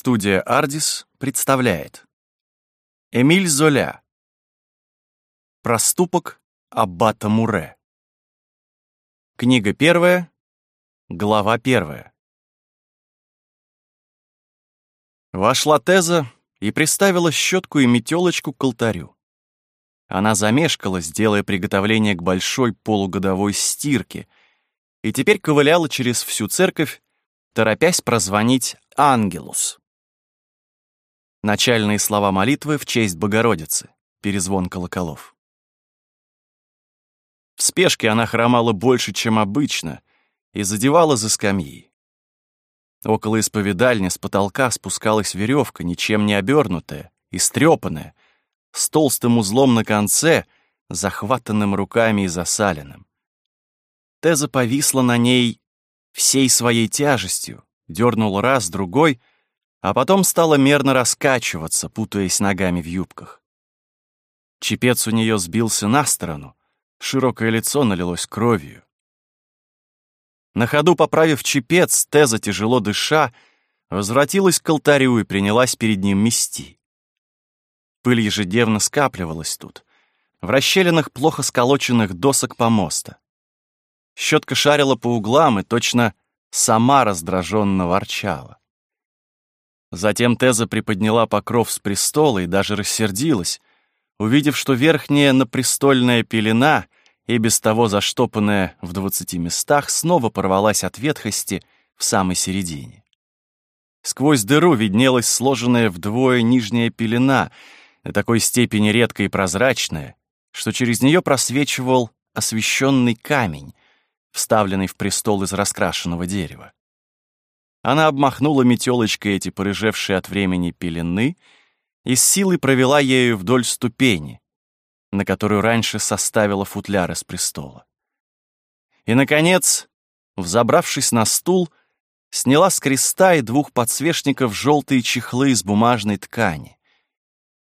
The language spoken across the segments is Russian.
Студия «Ардис» представляет Эмиль Золя Проступок Аббата Муре Книга первая, глава первая Вошла Теза и приставила щетку и метелочку к алтарю. Она замешкалась, делая приготовление к большой полугодовой стирке, и теперь ковыляла через всю церковь, торопясь прозвонить «Ангелус». Начальные слова молитвы в честь Богородицы. Перезвон колоколов. В спешке она хромала больше, чем обычно, и задевала за скамьи. Около исповедальни с потолка спускалась веревка, ничем не обернутая, истрепанная, с толстым узлом на конце, захватанным руками и засаленным. Теза повисла на ней всей своей тяжестью, дернула раз, другой — а потом стала мерно раскачиваться, путаясь ногами в юбках. Чепец у нее сбился на сторону, широкое лицо налилось кровью. На ходу поправив чепец, Теза, тяжело дыша, возвратилась к алтарю и принялась перед ним мести. Пыль ежедневно скапливалась тут, в расщелинах плохо сколоченных досок помоста. Щетка шарила по углам и точно сама раздраженно ворчала. Затем Теза приподняла покров с престола и даже рассердилась, увидев, что верхняя напрестольная пелена, и без того заштопанная в двадцати местах, снова порвалась от ветхости в самой середине. Сквозь дыру виднелась сложенная вдвое нижняя пелена, до такой степени редкая и прозрачная, что через нее просвечивал освещенный камень, вставленный в престол из раскрашенного дерева. Она обмахнула метелочкой эти порыжевшие от времени пелены и с силой провела ею вдоль ступени, на которую раньше составила футляр из престола. И, наконец, взобравшись на стул, сняла с креста и двух подсвечников желтые чехлы из бумажной ткани.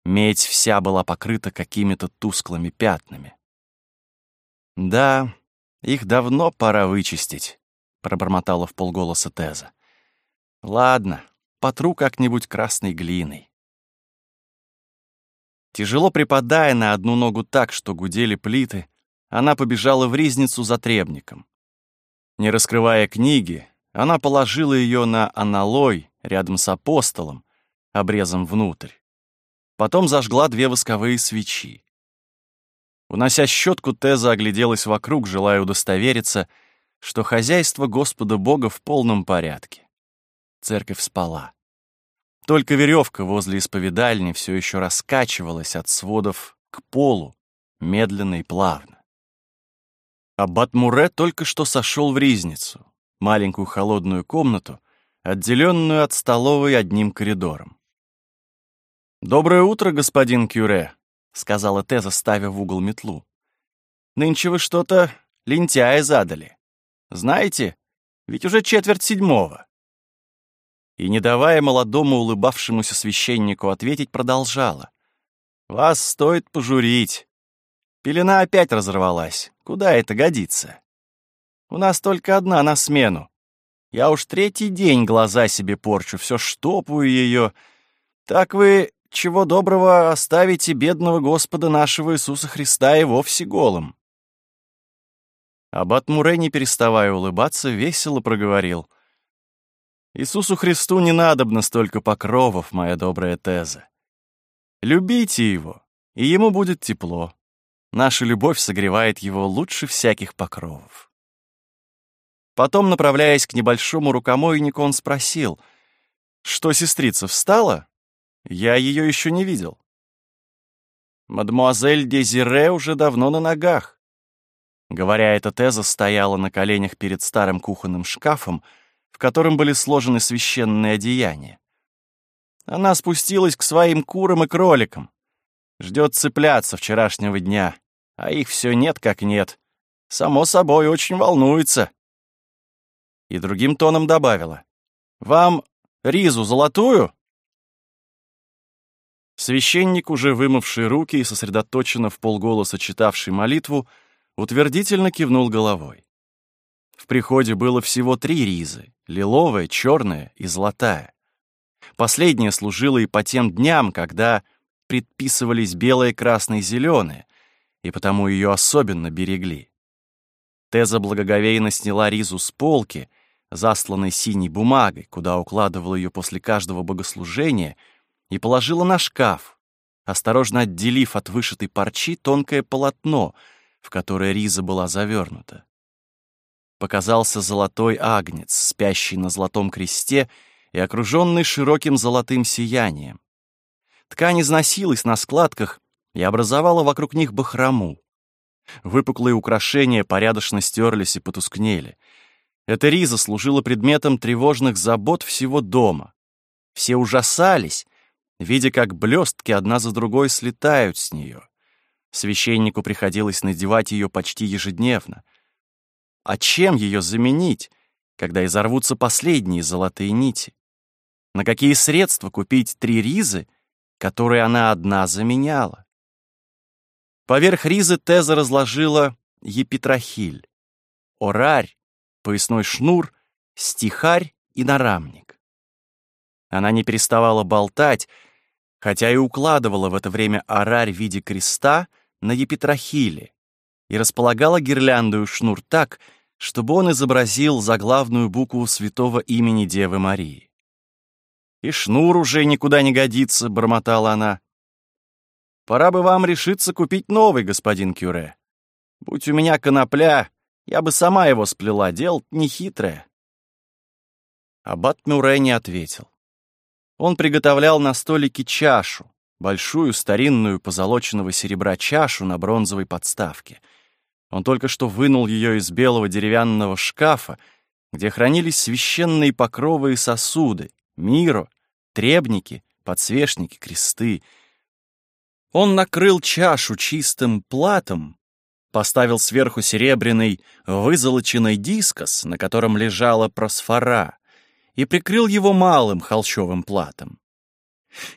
Медь вся была покрыта какими-то тусклыми пятнами. «Да, их давно пора вычистить», — пробормотала в полголоса Теза. Ладно, потру как-нибудь красной глиной. Тяжело припадая на одну ногу так, что гудели плиты, она побежала в ризницу за требником. Не раскрывая книги, она положила ее на аналой рядом с апостолом, обрезом внутрь. Потом зажгла две восковые свечи. Унося щетку, Теза огляделась вокруг, желая удостовериться, что хозяйство Господа Бога в полном порядке. Церковь спала. Только веревка возле исповедальни все еще раскачивалась от сводов к полу, медленно и плавно. Аббат Муре только что сошел в ризницу, маленькую холодную комнату, отделенную от столовой одним коридором. «Доброе утро, господин Кюре», — сказала Теза, ставя в угол метлу. «Нынче вы что-то лентяя задали. Знаете, ведь уже четверть седьмого» и, не давая молодому улыбавшемуся священнику ответить, продолжала. «Вас стоит пожурить. Пелена опять разорвалась. Куда это годится? У нас только одна на смену. Я уж третий день глаза себе порчу, все штопаю ее. Так вы, чего доброго, оставите бедного Господа нашего Иисуса Христа и вовсе голым». Аббат Муре, не переставая улыбаться, весело проговорил — Иисусу Христу не надобно столько покровов, моя добрая Теза. Любите Его, и Ему будет тепло. Наша любовь согревает Его лучше всяких покровов. Потом, направляясь к небольшому рукомойнику, он спросил, «Что, сестрица, встала? Я ее еще не видел». «Мадемуазель Дезире уже давно на ногах». Говоря это, Теза стояла на коленях перед старым кухонным шкафом, в котором были сложены священные одеяния. Она спустилась к своим курам и кроликам. Ждет цепляться вчерашнего дня, а их все нет как нет. Само собой, очень волнуется. И другим тоном добавила. «Вам ризу золотую?» Священник, уже вымывший руки и сосредоточенно в полголоса читавший молитву, утвердительно кивнул головой. В приходе было всего три ризы — лиловая, черная и золотая. Последняя служила и по тем дням, когда предписывались белое, красное и зеленое, и потому ее особенно берегли. Теза благоговейно сняла ризу с полки, засланной синей бумагой, куда укладывала ее после каждого богослужения, и положила на шкаф, осторожно отделив от вышитой парчи тонкое полотно, в которое риза была завернута. Показался золотой агнец, спящий на золотом кресте и окруженный широким золотым сиянием. Ткань износилась на складках и образовала вокруг них бахрому. Выпуклые украшения порядочно стерлись и потускнели. Эта риза служила предметом тревожных забот всего дома. Все ужасались, видя, как блестки одна за другой слетают с нее. Священнику приходилось надевать ее почти ежедневно. А чем ее заменить, когда изорвутся последние золотые нити? На какие средства купить три ризы, которые она одна заменяла? Поверх ризы Теза разложила епитрахиль, орарь, поясной шнур, стихарь и нарамник. Она не переставала болтать, хотя и укладывала в это время орарь в виде креста на епитрахиле и располагала гирлянду и шнур так, чтобы он изобразил заглавную букву святого имени Девы Марии. «И шнур уже никуда не годится», — бормотала она. Пора бы вам решиться купить новый, господин Кюре. Будь у меня конопля, я бы сама его сплела, дело нехитрое. Аббат Мюррей не ответил. Он приготовлял на столике чашу, большую старинную позолоченного серебра чашу на бронзовой подставке. Он только что вынул ее из белого деревянного шкафа, где хранились священные покровы и сосуды, миро, требники, подсвечники, кресты — он накрыл чашу чистым платом, поставил сверху серебряный вызолоченный дискос, на котором лежала просфора, и прикрыл его малым холщовым платом.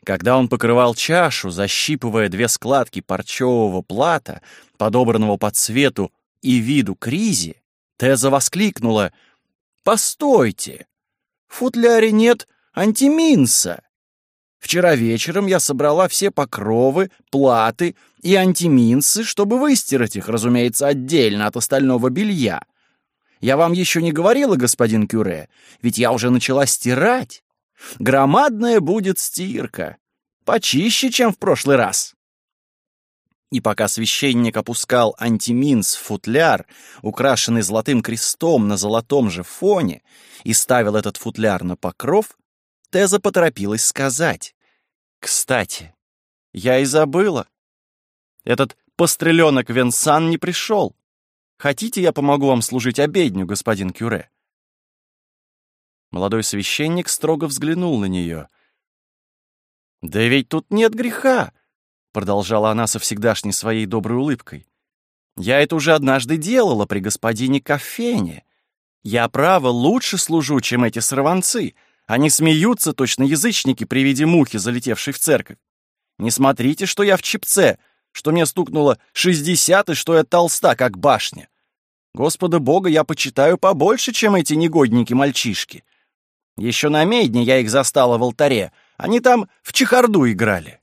Когда он покрывал чашу, защипывая две складки парчевого плата, подобранного по цвету и виду кризи, Теза воскликнула «Постойте! В футляре нет антиминса!» Вчера вечером я собрала все покровы, платы и антиминсы, чтобы выстирать их, разумеется, отдельно от остального белья. Я вам еще не говорила, господин Кюре, ведь я уже начала стирать. Громадная будет стирка, почище, чем в прошлый раз. И пока священник опускал антиминс в футляр, украшенный золотым крестом на золотом же фоне, и ставил этот футляр на покров, Теза поторопилась сказать. «Кстати, я и забыла. Этот постреленок Венсан не пришел. Хотите, я помогу вам служить обедню, господин Кюре?» Молодой священник строго взглянул на нее. «Да ведь тут нет греха!» — продолжала она со всегдашней своей доброй улыбкой. «Я это уже однажды делала при господине Кофене. Я, право, лучше служу, чем эти сорванцы. Они смеются, точно язычники при виде мухи, залетевшей в церковь. Не смотрите, что я в чипце, что мне стукнуло шестьдесят и что я толста, как башня. Господа Бога я почитаю побольше, чем эти негодники-мальчишки. Еще на медне я их застала в алтаре. Они там в чехарду играли.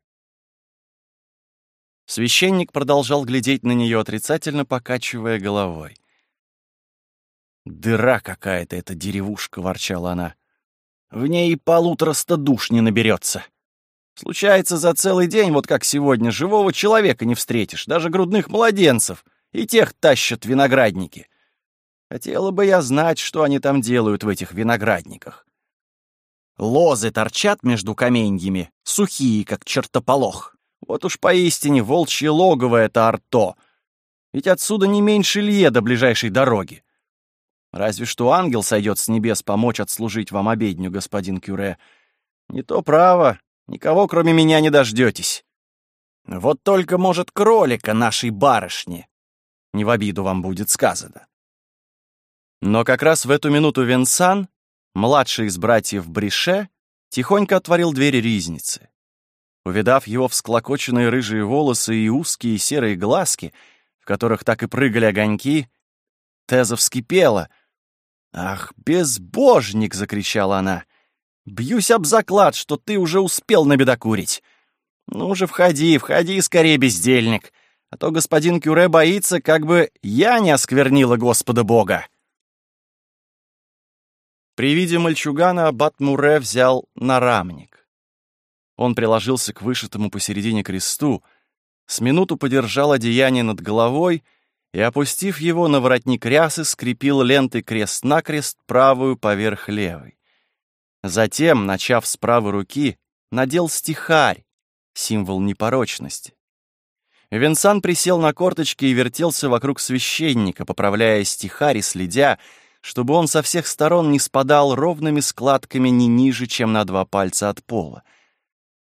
Священник продолжал глядеть на нее, отрицательно покачивая головой. «Дыра какая-то эта деревушка», — ворчала она. В ней и полутораста душ не наберется. Случается за целый день, вот как сегодня, живого человека не встретишь, даже грудных младенцев, и тех тащат виноградники. Хотела бы я знать, что они там делают в этих виноградниках. Лозы торчат между каменьями, сухие, как чертополох. Вот уж поистине волчье логово это арто. Ведь отсюда не меньше лье до ближайшей дороги. Разве что ангел сойдет с небес помочь отслужить вам обедню, господин Кюре. Не то право, никого кроме меня не дождетесь. Вот только, может, кролика нашей барышни. Не в обиду вам будет сказано. Но как раз в эту минуту Венсан, младший из братьев Брише, тихонько отворил двери ризницы. Увидав его всклокоченные рыжие волосы и узкие серые глазки, в которых так и прыгали огоньки, Теза вскипела. «Ах, безбожник!» — закричала она. Бьюсь об заклад, что ты уже успел набедокурить. Ну же, входи, входи скорее, бездельник, а то господин Кюре боится, как бы я не осквернила Господа Бога. При виде мальчугана аббат Муре взял нарамник. Он приложился к вышитому посередине кресту, с минуту подержал одеяние над головой и, опустив его на воротник рясы, скрепил лентой крест-накрест правую поверх левой. Затем, начав с правой руки, надел стихарь, символ непорочности. Винсан присел на корточки и вертелся вокруг священника, поправляя стихарь и следя, чтобы он со всех сторон не спадал ровными складками не ниже, чем на два пальца от пола.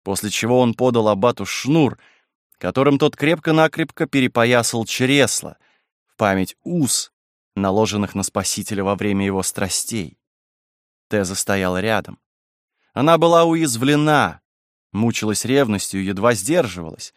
После чего он подал абату шнур, которым тот крепко-накрепко перепоясал чресло, в память уз, наложенных на Спасителя во время его страстей. Теза стояла рядом. Она была уязвлена, мучилась ревностью, едва сдерживалась.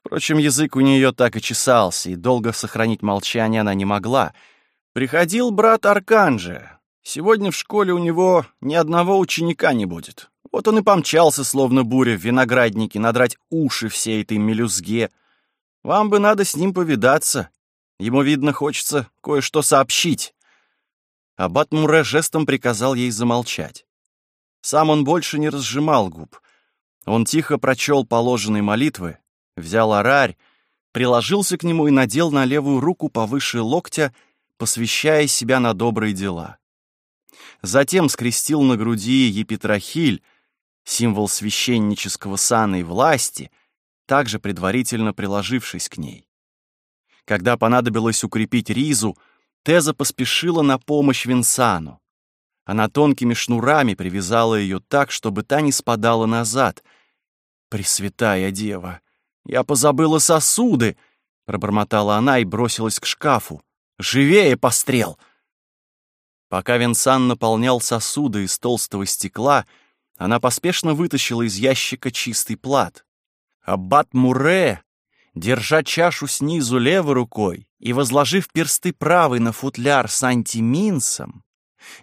Впрочем, язык у нее так и чесался, и долго сохранить молчание она не могла — Приходил брат Арканже. Сегодня в школе у него ни одного ученика не будет. Вот он и помчался, словно буря в винограднике, надрать уши всей этой мелюзге. Вам бы надо с ним повидаться. Ему, видно, хочется кое-что сообщить. Аббат Муре жестом приказал ей замолчать. Сам он больше не разжимал губ. Он тихо прочел положенные молитвы, взял орарь, приложился к нему и надел на левую руку повыше локтя — посвящая себя на добрые дела. Затем скрестил на груди епитрахиль, символ священнического сана и власти, также предварительно приложившись к ней. Когда понадобилось укрепить ризу, Теза поспешила на помощь Винсану. Она тонкими шнурами привязала ее так, чтобы та не спадала назад. «Пресвятая дева! Я позабыла сосуды!» — пробормотала она и бросилась к шкафу. Живее, пострел!» Пока Винсан наполнял сосуды из толстого стекла, она поспешно вытащила из ящика чистый плат. Аббат Муре, держа чашу снизу левой рукой и возложив персты правой на футляр с антиминсом,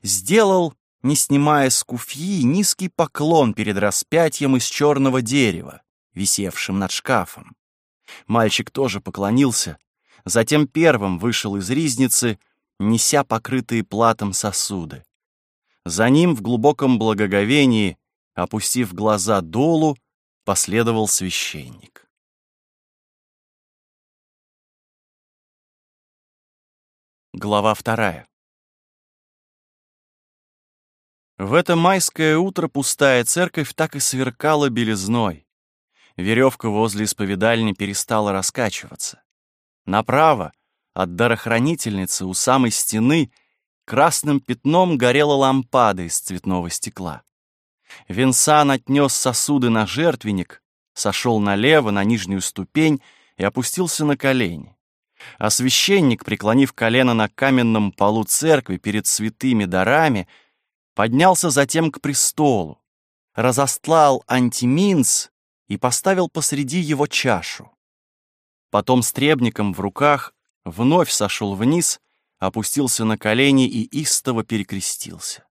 сделал, не снимая с куфьи, низкий поклон перед распятием из черного дерева, висевшим над шкафом. Мальчик тоже поклонился, затем первым вышел из ризницы, неся покрытые платом сосуды. За ним в глубоком благоговении, опустив глаза долу, последовал священник. Глава вторая. В это майское утро пустая церковь так и сверкала белизной. Веревка возле исповедальни перестала раскачиваться. Направо, от дарохранительницы у самой стены, красным пятном горела лампада из цветного стекла. Винсан отнес сосуды на жертвенник, сошел налево на нижнюю ступень и опустился на колени. А священник, преклонив колено на каменном полу церкви перед святыми дарами, поднялся затем к престолу, разостлал антиминс и поставил посреди его чашу. Потом с требником в руках вновь сошел вниз, опустился на колени и истово перекрестился.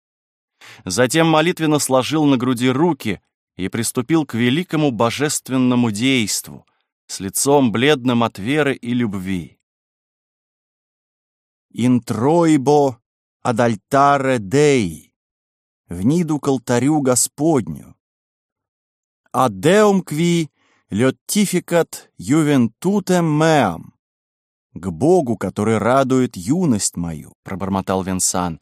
Затем молитвенно сложил на груди руки и приступил к великому божественному действу с лицом бледным от веры и любви. «Интроибо ad altare Dei» «Вниду к алтарю Господню», «Адеум кви Леттификат ювентутем меам. К Богу, который радует юность мою, пробормотал Венсан.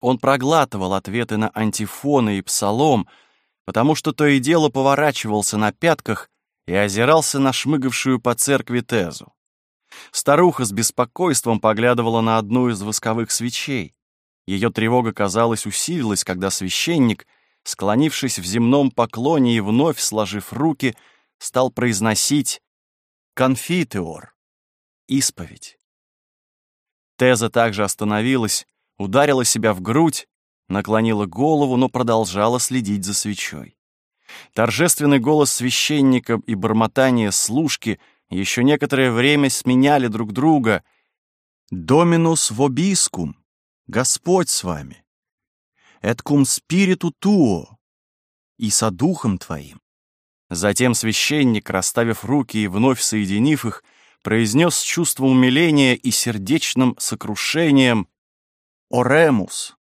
Он проглатывал ответы на антифоны и псалом, потому что то и дело поворачивался на пятках и озирался на шмыгавшую по церкви Тезу. Старуха с беспокойством поглядывала на одну из восковых свечей. Ее тревога, казалось, усилилась, когда священник, склонившись в земном поклоне и вновь сложив руки, — стал произносить «конфитеор» — исповедь. Теза также остановилась, ударила себя в грудь, наклонила голову, но продолжала следить за свечой. Торжественный голос священника и бормотание служки еще некоторое время сменяли друг друга. «Доминус вобискум» — «Господь с вами». cum spiritu tuo, и со духом твоим. Затем священник, расставив руки и вновь соединив их, произнес с чувством умиления и сердечным сокрушением «Оремус!»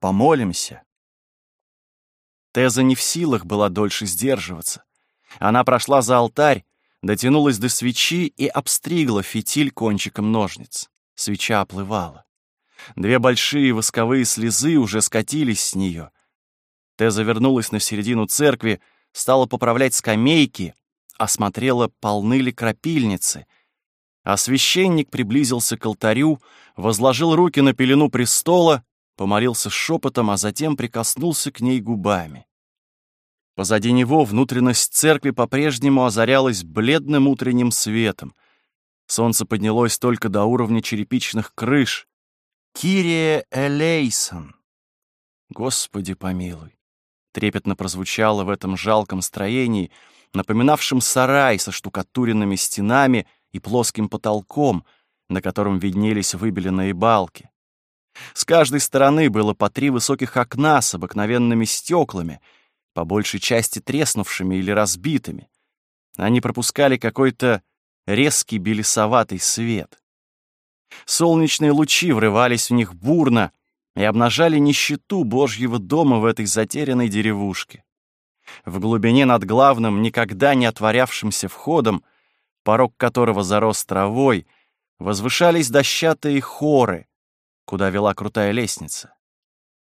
«Помолимся!» Теза не в силах была дольше сдерживаться. Она прошла за алтарь, дотянулась до свечи и обстригла фитиль кончиком ножниц. Свеча оплывала. Две большие восковые слезы уже скатились с нее. Теза вернулась на середину церкви, стала поправлять скамейки, осмотрела, полны ли крапильницы. А священник приблизился к алтарю, возложил руки на пелену престола, помолился шепотом, а затем прикоснулся к ней губами. Позади него внутренность церкви по-прежнему озарялась бледным утренним светом. Солнце поднялось только до уровня черепичных крыш. «Кирия Элейсон!» Господи помилуй! Трепетно прозвучало в этом жалком строении, напоминавшем сарай со штукатуренными стенами и плоским потолком, на котором виднелись выбеленные балки. С каждой стороны было по три высоких окна с обыкновенными стеклами, по большей части треснувшими или разбитыми. Они пропускали какой-то резкий белесоватый свет. Солнечные лучи врывались в них бурно, и обнажали нищету Божьего дома в этой затерянной деревушке. В глубине над главным, никогда не отворявшимся входом, порог которого зарос травой, возвышались дощатые хоры, куда вела крутая лестница.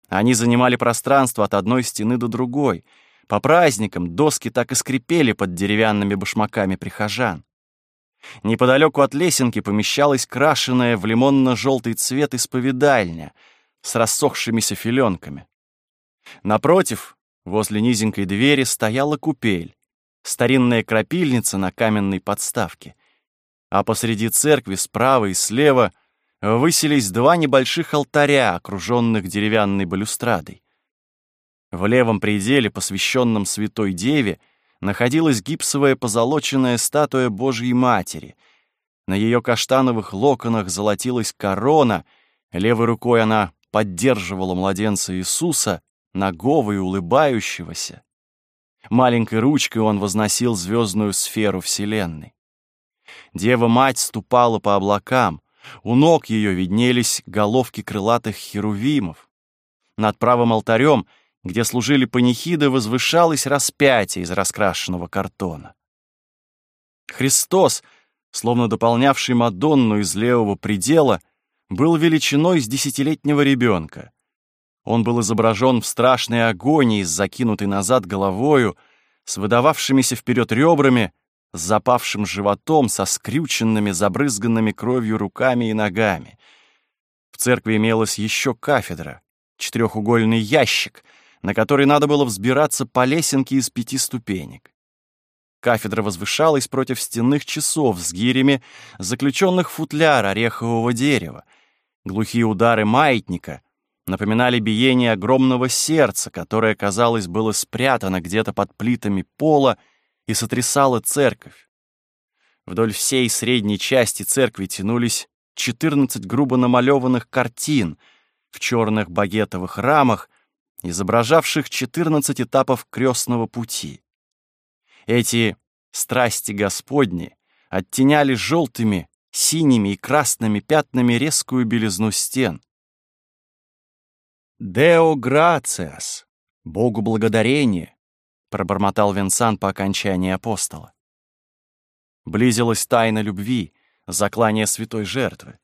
Они занимали пространство от одной стены до другой. По праздникам доски так и скрипели под деревянными башмаками прихожан. Неподалеку от лесенки помещалась крашеная в лимонно-желтый цвет исповедальня — с рассохшимися филенками. Напротив, возле низенькой двери, стояла купель, старинная крапильница на каменной подставке. А посреди церкви справа и слева высились два небольших алтаря, окруженных деревянной балюстрадой. В левом пределе, посвященном Святой Деве, находилась гипсовая позолоченная статуя Божьей Матери. На ее каштановых локонах золотилась корона, левой рукой она поддерживала младенца Иисуса, нагого и улыбающегося. Маленькой ручкой он возносил звездную сферу Вселенной. Дева-мать ступала по облакам, у ног ее виднелись головки крылатых херувимов. Над правым алтарем, где служили панихиды, возвышалось распятие из раскрашенного картона. Христос, словно дополнявший Мадонну из левого предела, был величиной с десятилетнего ребенка. Он был изображен в страшной агонии с закинутой назад головою, с выдававшимися вперед ребрами, с запавшим животом, со скрюченными, забрызганными кровью руками и ногами. В церкви имелась еще кафедра, четырехугольный ящик, на который надо было взбираться по лесенке из пяти ступенек. Кафедра возвышалась против стенных часов с гирями, заключенных в футляр орехового дерева, Глухие удары маятника напоминали биение огромного сердца, которое, казалось, было спрятано где-то под плитами пола и сотрясало церковь. Вдоль всей средней части церкви тянулись 14 грубо намалеванных картин в черных багетовых рамах, изображавших 14 этапов крестного пути. Эти страсти Господни оттеняли желтыми синими и красными пятнами резкую белизну стен. «Део грациас» — «Богу благодарение», — пробормотал Винсан по окончании апостола. Близилась тайна любви, заклание святой жертвы.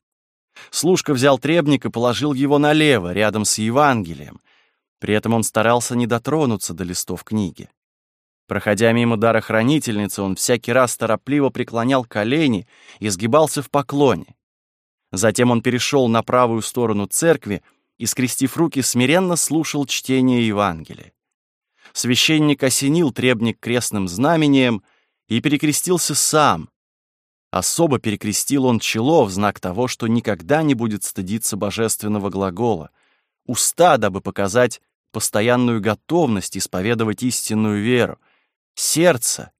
Служка взял требник и положил его налево, рядом с Евангелием. При этом он старался не дотронуться до листов книги. Проходя мимо дара хранительницы, он всякий раз торопливо преклонял колени и сгибался в поклоне. Затем он перешел на правую сторону церкви и, скрестив руки, смиренно слушал чтение Евангелия. Священник осенил требник крестным знамением и перекрестился сам. Особо перекрестил он чело в знак того, что никогда не будет стыдиться божественного глагола, уста, дабы показать постоянную готовность исповедовать истинную веру, сердце,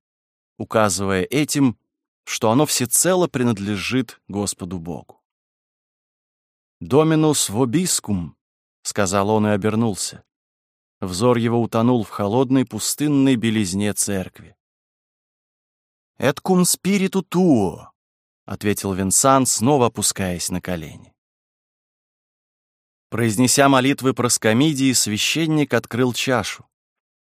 указывая этим, что оно всецело принадлежит Господу Богу. «Доминус вобискум» — сказал он и обернулся. Взор его утонул в холодной пустынной белизне церкви. «Et cum spiritu tuo», — ответил Винсан, снова опускаясь на колени. Произнеся молитвы про скамидии, священник открыл чашу.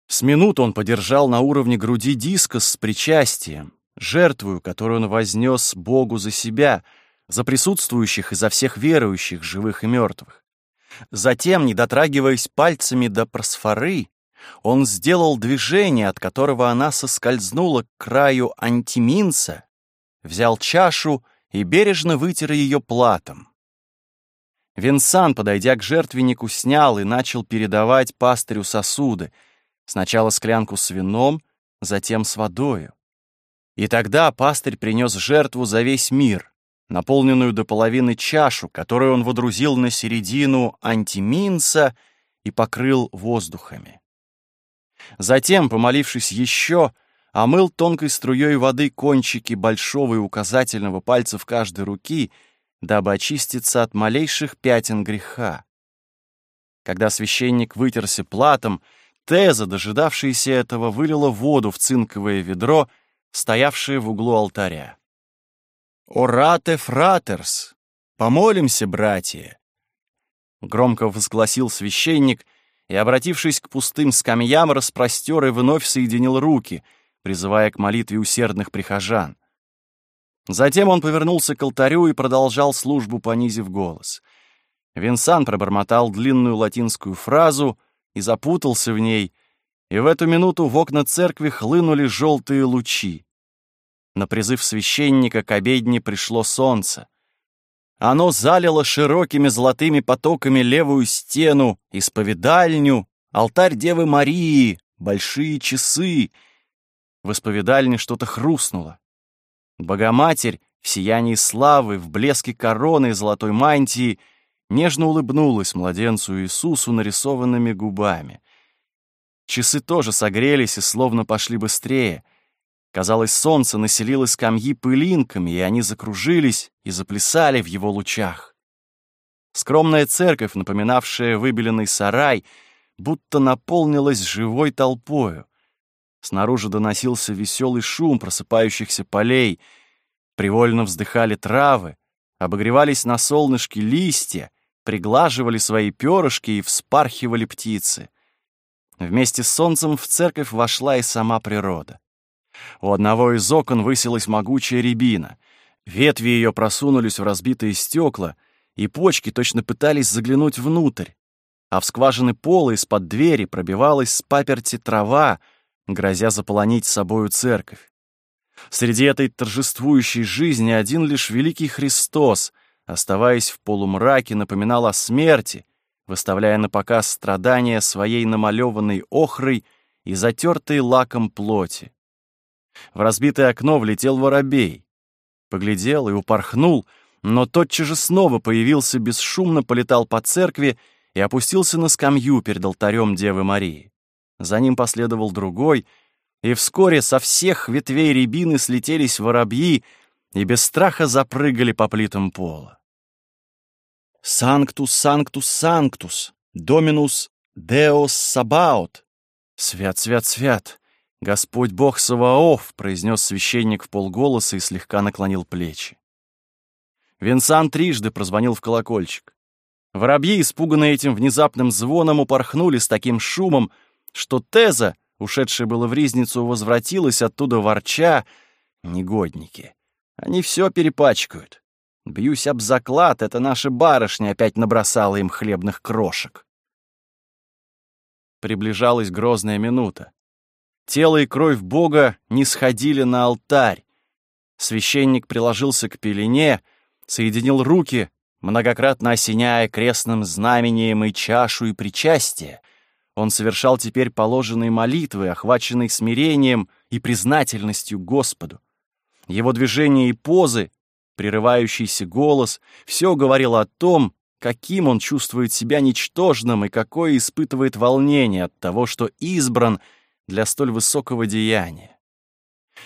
С минут он подержал на уровне груди дискос с причастием, жертвую, которую он вознес Богу за себя, за присутствующих и за всех верующих, живых и мертвых. Затем, не дотрагиваясь пальцами до просфоры, он сделал движение, от которого она соскользнула к краю антиминца, взял чашу и бережно вытер ее платом. Винсан, подойдя к жертвеннику, снял и начал передавать пастырю сосуды, сначала склянку с вином, затем с водою. И тогда пастырь принес жертву за весь мир, наполненную до половины чашу, которую он водрузил на середину антиминца и покрыл воздухами. Затем, помолившись еще, омыл тонкой струей воды кончики большого и указательного пальцев каждой руки, дабы очиститься от малейших пятен греха. Когда священник вытерся платом, Теза, дожидавшаяся этого, вылила воду в цинковое ведро, стоявшее в углу алтаря. «Орате фратерс! Помолимся, братья!» Громко возгласил священник и, обратившись к пустым скамьям, распростер и вновь соединил руки, призывая к молитве усердных прихожан. Затем он повернулся к алтарю и продолжал службу, понизив голос. Винсан пробормотал длинную латинскую фразу и запутался в ней, и в эту минуту в окна церкви хлынули желтые лучи. На призыв священника к обедне пришло солнце. Оно залило широкими золотыми потоками левую стену, исповедальню, алтарь Девы Марии, большие часы. В исповедальне что-то хрустнуло. Богоматерь в сиянии славы, в блеске короны и золотой мантии нежно улыбнулась младенцу Иисусу нарисованными губами. Часы тоже согрелись и словно пошли быстрее — Казалось, солнце населило скамьи пылинками, и они закружились и заплясали в его лучах. Скромная церковь, напоминавшая выбеленный сарай, будто наполнилась живой толпою. Снаружи доносился веселый шум просыпающихся полей, привольно вздыхали травы, обогревались на солнышке листья, приглаживали свои перышки и вспархивали птицы. Вместе с солнцем в церковь вошла и сама природа. У одного из окон высилась могучая рябина. Ветви ее просунулись в разбитые стекла, и почки точно пытались заглянуть внутрь. А в скважины пола из-под двери пробивалась с паперти трава, грозя заполонить собою церковь. Среди этой торжествующей жизни один лишь великий Христос, оставаясь в полумраке, напоминал о смерти, выставляя на показ страдания своей намалеванной охрой и затертой лаком плоти. В разбитое окно влетел воробей. Поглядел и упорхнул, но тотчас же снова появился, бесшумно полетал по церкви и опустился на скамью перед алтарем Девы Марии. За ним последовал другой, и вскоре со всех ветвей рябины слетелись воробьи и без страха запрыгали по плитам пола. «Санктус, санктус, санктус! Доминус Деос Сабаут!» «Свят, свят, свят! «Господь Бог Саваоф!» — произнес священник в полголоса и слегка наклонил плечи. Винсан трижды прозвонил в колокольчик. Воробьи, испуганные этим внезапным звоном, упорхнули с таким шумом, что Теза, ушедшая было в ризницу, возвратилась оттуда ворча. Негодники. Они все перепачкают. Бьюсь об заклад, это наша барышня опять набросала им хлебных крошек. Приближалась грозная минута. Тело и кровь Бога не сходили на алтарь. Священник приложился к пелене, соединил руки, многократно осеняя крестным знамением и чашу и причастие. Он совершал теперь положенные молитвы, охваченные смирением и признательностью Господу. Его движения и позы, прерывающийся голос — все говорило о том, каким он чувствует себя ничтожным и какое испытывает волнение от того, что избран — для столь высокого деяния.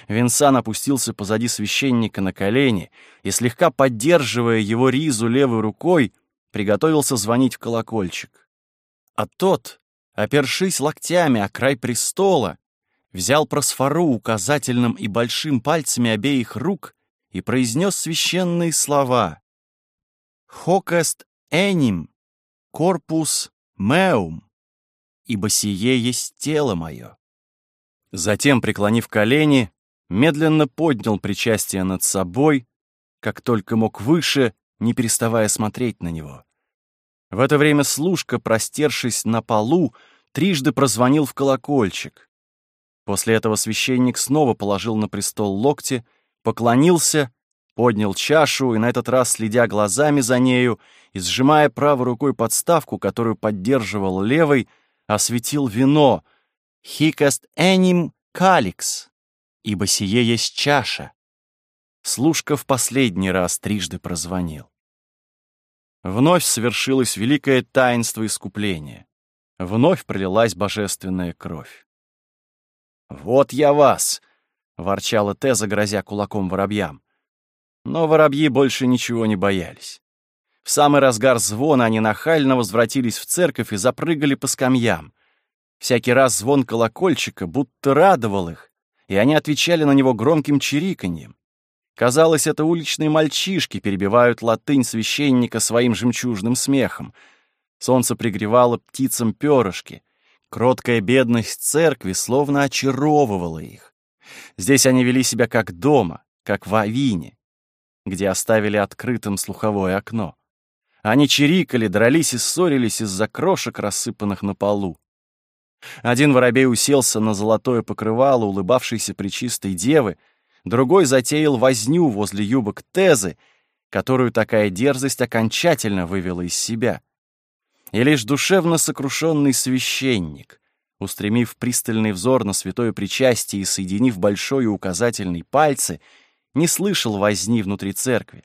Винсан опустился позади священника на колени и, слегка поддерживая его ризу левой рукой, приготовился звонить в колокольчик. А тот, опершись локтями о край престола, взял просфору указательным и большим пальцами обеих рук и произнес священные слова «Хокест эним, корпус меум, ибо сие есть тело мое». Затем, преклонив колени, медленно поднял причастие над собой, как только мог выше, не переставая смотреть на него. В это время служка, простершись на полу, трижды прозвонил в колокольчик. После этого священник снова положил на престол локти, поклонился, поднял чашу и на этот раз, следя глазами за нею и сжимая правой рукой подставку, которую поддерживал левой, осветил вино «Хикаст эним каликс», ибо сие есть чаша. Служка в последний раз трижды прозвонил. Вновь совершилось великое таинство искупления. Вновь пролилась божественная кровь. «Вот я вас!» — ворчала Теза, грозя кулаком воробьям. Но воробьи больше ничего не боялись. В самый разгар звона они нахально возвратились в церковь и запрыгали по скамьям. Всякий раз звон колокольчика будто радовал их, и они отвечали на него громким чириканьем. Казалось, это уличные мальчишки перебивают латынь священника своим жемчужным смехом. Солнце пригревало птицам перышки. Кроткая бедность церкви словно очаровывала их. Здесь они вели себя как дома, как в Авине, где оставили открытым слуховое окно. Они чирикали, дрались и ссорились из-за крошек, рассыпанных на полу. Один воробей уселся на золотое покрывало улыбавшейся причистой девы, другой затеял возню возле юбок Тезы, которую такая дерзость окончательно вывела из себя. И лишь душевно сокрушенный священник, устремив пристальный взор на святое причастие и соединив большой и указательный пальцы, не слышал возни внутри церкви.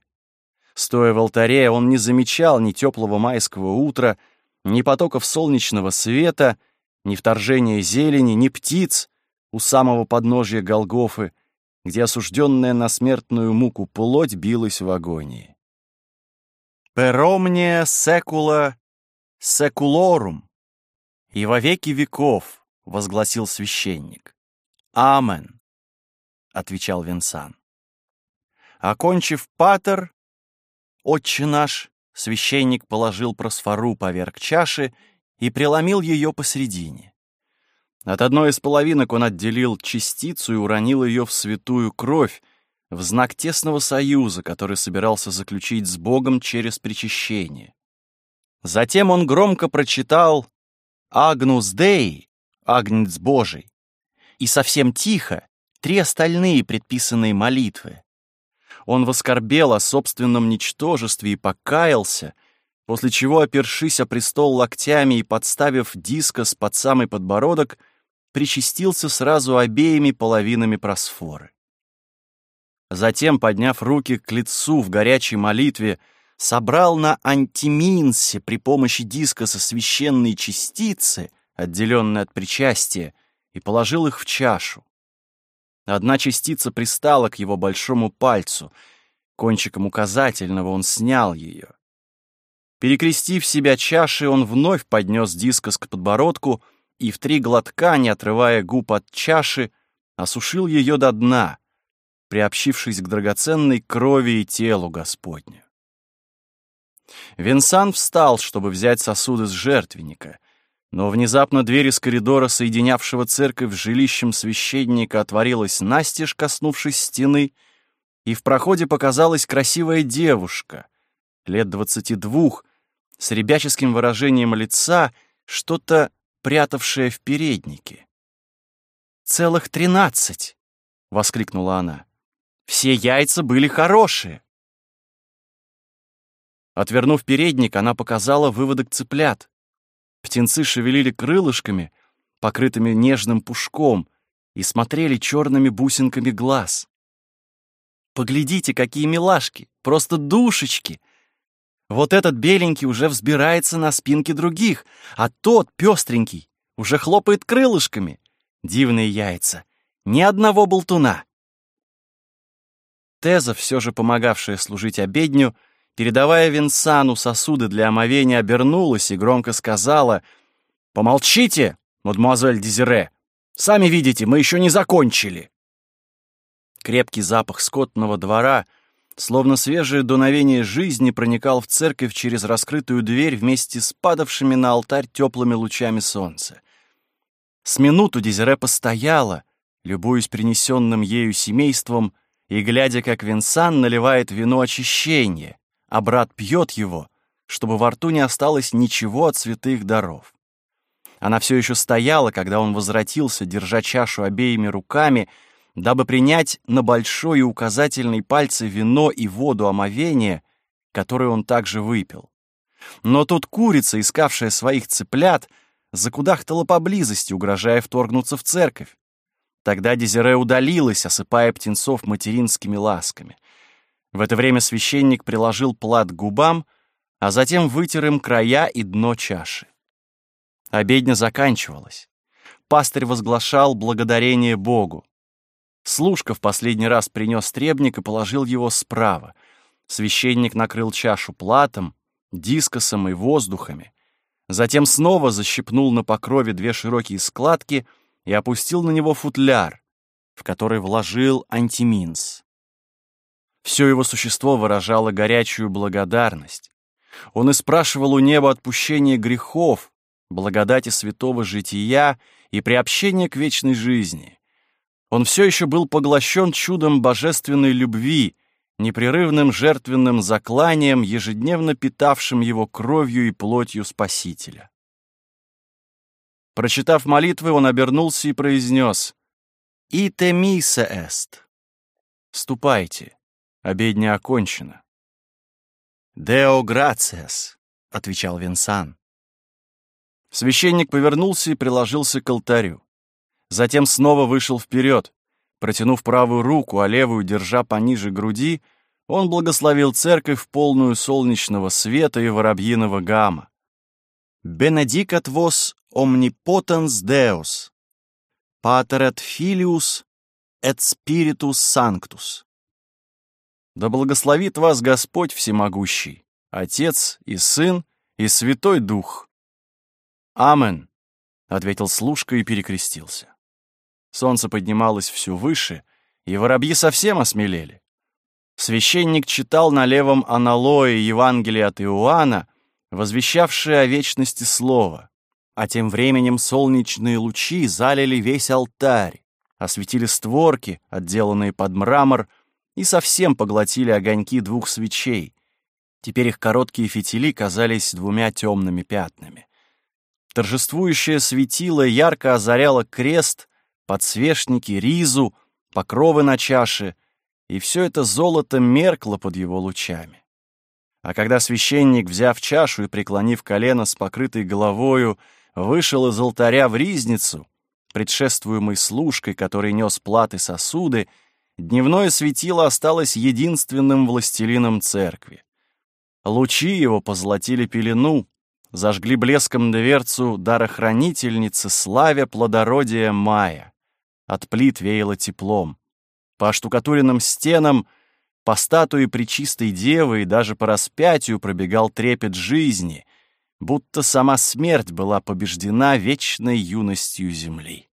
Стоя в алтаре, он не замечал ни теплого майского утра, ни потоков солнечного света, ни вторжения зелени, ни птиц у самого подножия Голгофы — где осужденная на смертную муку плоть билась в агонии. «Перомне секула секулорум» и во веки веков, — возгласил священник. «Амен», — отвечал Винсан. Окончив патер, отче наш, священник положил просфору поверх чаши и преломил ее посредине. От одной из половинок он отделил частицу и уронил ее в святую кровь, в знак тесного союза, который собирался заключить с Богом через причащение. Затем он громко прочитал «Агнус Дей», «Агнец Божий», и совсем тихо три остальные предписанные молитвы. Он воскорбел о собственном ничтожестве и покаялся, после чего, опершись о престол локтями и подставив дискос под самый подбородок, причастился сразу обеими половинами просфоры. Затем, подняв руки к лицу в горячей молитве, собрал на антиминсе при помощи дискоса священные частицы, отделенные от причастия, и положил их в чашу. Одна частица пристала к его большому пальцу, кончиком указательного он снял ее. Перекрестив себя чашей, он вновь поднес дискос к подбородку — и в три глотка, не отрывая губ от чаши, осушил ее до дна, приобщившись к драгоценной крови и телу Господню. Винсан встал, чтобы взять сосуды с жертвенника, но внезапно дверь из коридора, соединявшего церковь с жилищем священника, отворилась настежь, коснувшись стены, и в проходе показалась красивая девушка, лет двадцати двух, с ребяческим выражением лица, что-то прятавшая в переднике. «Целых тринадцать!» — воскликнула она. «Все яйца были хорошие!» Отвернув передник, она показала выводок цыплят. Птенцы шевелили крылышками, покрытыми нежным пушком, и смотрели черными бусинками глаз. «Поглядите, какие милашки! Просто душечки!» Вот этот беленький уже взбирается на спинки других, а тот, пестренький, уже хлопает крылышками. Дивные яйца. Ни одного болтуна. Теза, все же помогавшая служить обедню, передавая Винсану сосуды для омовения, обернулась и громко сказала, «Помолчите, мадемуазель Дезире! Сами видите, мы еще не закончили!» Крепкий запах скотного двора, словно свежее дуновение жизни, проникал в церковь через раскрытую дверь вместе с падавшими на алтарь теплыми лучами солнца. С минуту Дезире постояла, любуясь принесенным ею семейством и глядя, как Винсан наливает вино очищения, а брат пьет его, чтобы во рту не осталось ничего от святых даров. Она все еще стояла, когда он возвратился, держа чашу обеими руками, дабы принять на большой и указательный пальцы вино и воду омовения, которую он также выпил. Но тут курица, искавшая своих цыплят, закудахтала поблизости, угрожая вторгнуться в церковь. Тогда Дезире удалилась, осыпая птенцов материнскими ласками. В это время священник приложил плат к губам, а затем вытер им края и дно чаши. Обедня заканчивалась. Пастырь возглашал благодарение Богу. Служка в последний раз принес требник и положил его справа. Священник накрыл чашу платом, дискосом и воздухами. Затем снова защипнул на покрове две широкие складки — и опустил на него футляр, в который вложил антиминс. Все его существо выражало горячую благодарность. Он и спрашивал у неба отпущения грехов, благодати святого жития и приобщения к вечной жизни. Он все еще был поглощен чудом божественной любви, непрерывным жертвенным закланием, ежедневно питавшим его кровью и плотью Спасителя. Прочитав молитвы, он обернулся и произнес «Ите миса эст» — «Ступайте, обедня окончена». «Део грациас», — отвечал Винсан. Священник повернулся и приложился к алтарю. Затем снова вышел вперед. Протянув правую руку, а левую держа пониже груди, он благословил церковь полную солнечного света и воробьиного гамма. «Бенедикат вос Deus, Pater et Filius et Spiritus Sanctus. Да благословит вас Господь Всемогущий, Отец и Сын и Святой Дух. Амен, — ответил служка и перекрестился. Солнце поднималось все выше, и воробьи совсем осмелели. Священник читал на левом аналое Евангелие от Иоанна, возвещавшее о вечности Слова. А тем временем солнечные лучи залили весь алтарь, осветили створки, отделанные под мрамор, и совсем поглотили огоньки двух свечей. Теперь их короткие фитили казались двумя темными пятнами. Торжествующее светило ярко озаряло крест, подсвечники, ризу, покровы на чаше, и все это золото меркло под его лучами. А когда священник, взяв чашу и преклонив колено с покрытой головою, вышел из алтаря в ризницу, предшествуемый служкой, который нес платы сосуды, дневное светило осталось единственным властелином церкви. Лучи его позолотили пелену, зажгли блеском дверцу дарохранительницы, славя плодородия мая. От плит веяло теплом. По штукатуренным стенам, по статуе Пречистой Девы и даже по распятию пробегал трепет жизни — будто сама смерть была побеждена вечной юностью земли.